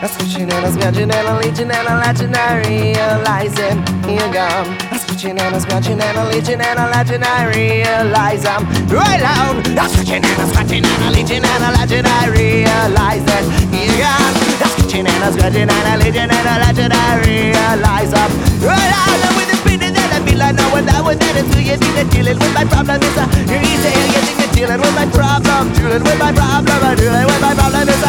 I'm switching and I'm scratching and I'm leeching and I'm latching, I realizing you're gone. I'm switching and I'm scratching and I'm leeching and I'm latching, I realize I'm right loud. I'm switching and I'm scratching and I'm leeching and I'm latching, I realize it. you're gone. I'm switching and I'm scratching and I'm leeching and I'm latching, I realize I'm right loud. And with the speed that I feel, I know what I was headed to. You think that dealing with my problem It's a, you're easy hear, you're that dealing with my problem, dealing with my problem, dealing with my problem is